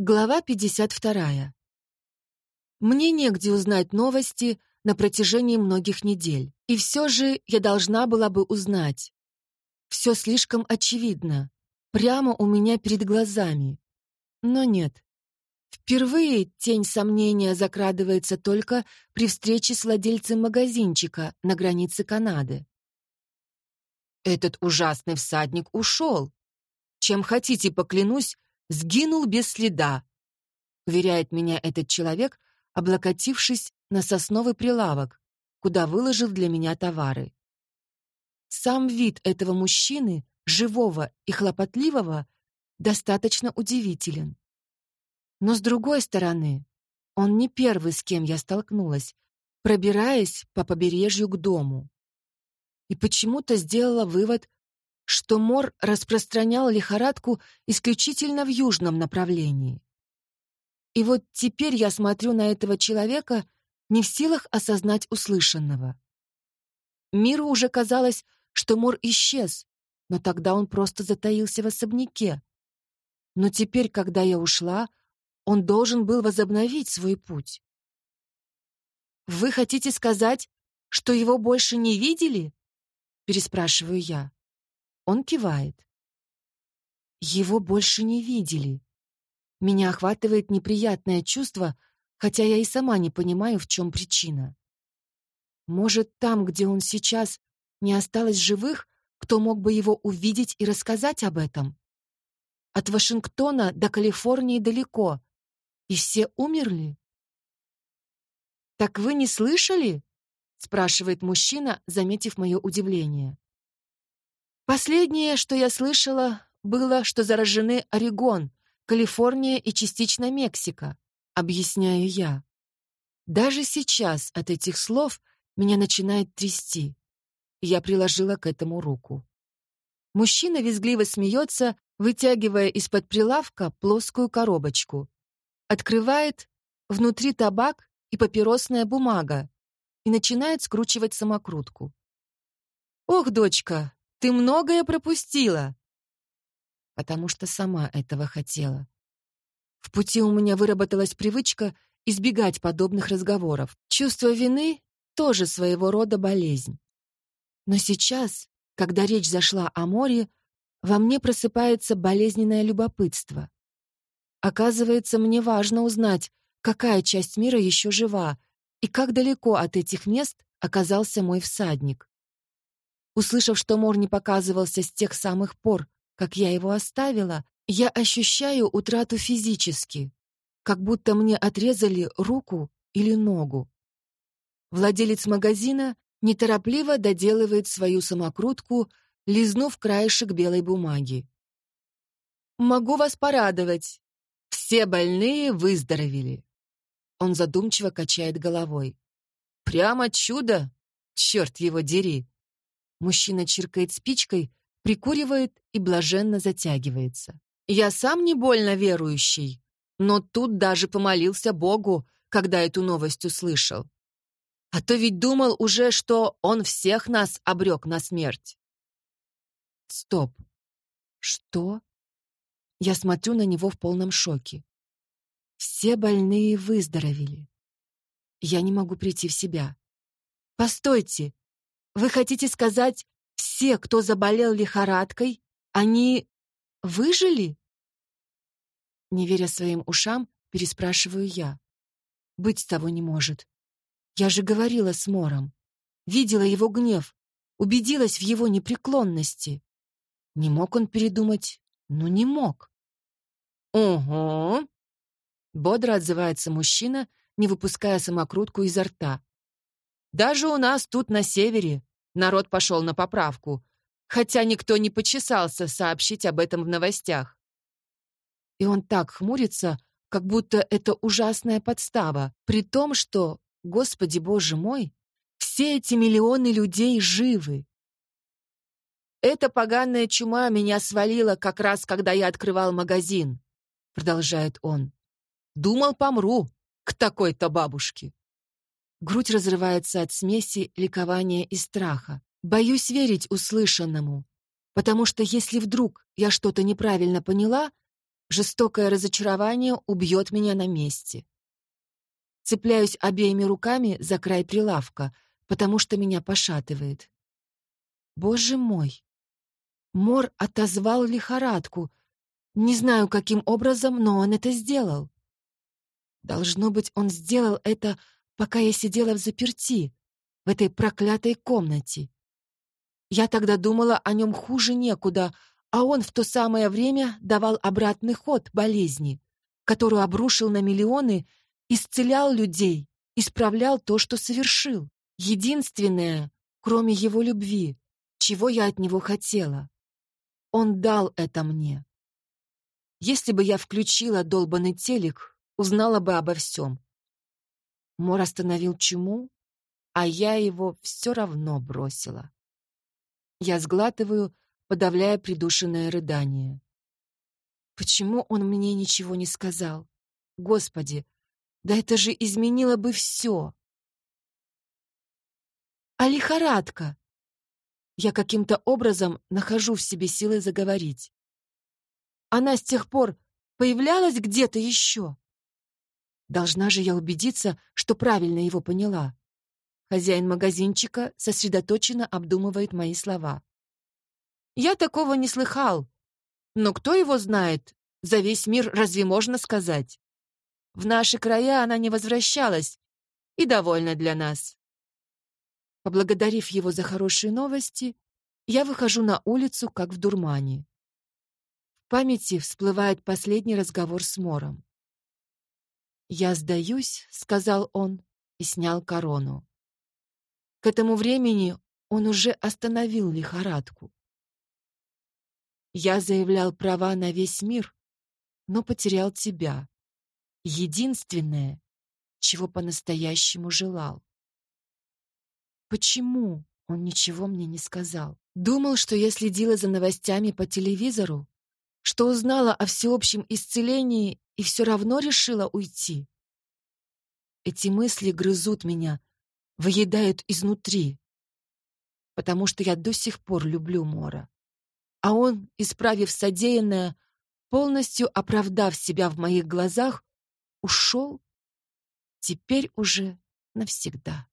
Глава 52. Мне негде узнать новости на протяжении многих недель. И все же я должна была бы узнать. Все слишком очевидно. Прямо у меня перед глазами. Но нет. Впервые тень сомнения закрадывается только при встрече с владельцем магазинчика на границе Канады. Этот ужасный всадник ушел. Чем хотите, поклянусь, сгинул без следа, уверяет меня этот человек, облокотившись на сосновый прилавок, куда выложил для меня товары. Сам вид этого мужчины, живого и хлопотливого, достаточно удивителен. Но с другой стороны, он не первый, с кем я столкнулась, пробираясь по побережью к дому. И почему-то сделала вывод, что Мор распространял лихорадку исключительно в южном направлении. И вот теперь я смотрю на этого человека, не в силах осознать услышанного. Миру уже казалось, что Мор исчез, но тогда он просто затаился в особняке. Но теперь, когда я ушла, он должен был возобновить свой путь. «Вы хотите сказать, что его больше не видели?» переспрашиваю я. Он кивает. Его больше не видели. Меня охватывает неприятное чувство, хотя я и сама не понимаю, в чем причина. Может, там, где он сейчас, не осталось живых, кто мог бы его увидеть и рассказать об этом? От Вашингтона до Калифорнии далеко, и все умерли? «Так вы не слышали?» — спрашивает мужчина, заметив мое удивление. Последнее, что я слышала, было, что заражены Орегон, Калифорния и частично Мексика, объясняю я. Даже сейчас от этих слов меня начинает трясти. Я приложила к этому руку. Мужчина визгливо смеется, вытягивая из-под прилавка плоскую коробочку. Открывает внутри табак и папиросная бумага и начинает скручивать самокрутку. «Ох, дочка, ты многое пропустила!» Потому что сама этого хотела. В пути у меня выработалась привычка избегать подобных разговоров. Чувство вины — тоже своего рода болезнь. Но сейчас, когда речь зашла о море, во мне просыпается болезненное любопытство. Оказывается, мне важно узнать, какая часть мира еще жива и как далеко от этих мест оказался мой всадник. Услышав, что Мор не показывался с тех самых пор, как я его оставила, я ощущаю утрату физически, как будто мне отрезали руку или ногу. Владелец магазина неторопливо доделывает свою самокрутку, лизнув краешек белой бумаги. «Могу вас порадовать. Все больные выздоровели». Он задумчиво качает головой. «Прямо чудо! Черт его дери!» Мужчина чиркает спичкой, прикуривает и блаженно затягивается. Я сам не больно верующий, но тут даже помолился Богу, когда эту новость услышал. А то ведь думал уже, что он всех нас обрек на смерть. Стоп. Что? Я смотрю на него в полном шоке. Все больные выздоровели. Я не могу прийти в себя. Постойте, вы хотите сказать, все, кто заболел лихорадкой, они выжили? Не веря своим ушам, переспрашиваю я. Быть того не может. Я же говорила с Мором. Видела его гнев, убедилась в его непреклонности. Не мог он передумать? Ну, не мог. «Угу», — бодро отзывается мужчина, не выпуская самокрутку изо рта. «Даже у нас тут на севере народ пошел на поправку, хотя никто не почесался сообщить об этом в новостях. И он так хмурится, как будто это ужасная подстава, при том, что, Господи Боже мой, все эти миллионы людей живы. «Эта поганая чума меня свалила как раз, когда я открывал магазин», — продолжает он. «Думал, помру к такой-то бабушке». Грудь разрывается от смеси ликования и страха. Боюсь верить услышанному, потому что если вдруг я что-то неправильно поняла, Жестокое разочарование убьет меня на месте. Цепляюсь обеими руками за край прилавка, потому что меня пошатывает. Боже мой! Мор отозвал лихорадку. Не знаю, каким образом, но он это сделал. Должно быть, он сделал это, пока я сидела в заперти, в этой проклятой комнате. Я тогда думала о нем хуже некуда, а он в то самое время давал обратный ход болезни, которую обрушил на миллионы, исцелял людей, исправлял то, что совершил. Единственное, кроме его любви, чего я от него хотела. Он дал это мне. Если бы я включила долбанный телек, узнала бы обо всем. Мор остановил чуму, а я его все равно бросила. Я сглатываю, подавляя придушенное рыдание. Почему он мне ничего не сказал? Господи, да это же изменило бы все. А лихорадка? Я каким-то образом нахожу в себе силы заговорить. Она с тех пор появлялась где-то еще. Должна же я убедиться, что правильно его поняла. Хозяин магазинчика сосредоточенно обдумывает мои слова. Я такого не слыхал. Но кто его знает? За весь мир разве можно сказать? В наши края она не возвращалась, и довольна для нас. Поблагодарив его за хорошие новости, я выхожу на улицу, как в дурмане. В памяти всплывает последний разговор с Мором. «Я сдаюсь», — сказал он и снял корону. К этому времени он уже остановил лихорадку. Я заявлял права на весь мир, но потерял тебя. Единственное, чего по-настоящему желал. Почему он ничего мне не сказал? Думал, что я следила за новостями по телевизору, что узнала о всеобщем исцелении и все равно решила уйти. Эти мысли грызут меня, выедают изнутри, потому что я до сих пор люблю Мора. А он, исправив содеянное, полностью оправдав себя в моих глазах, ушел теперь уже навсегда.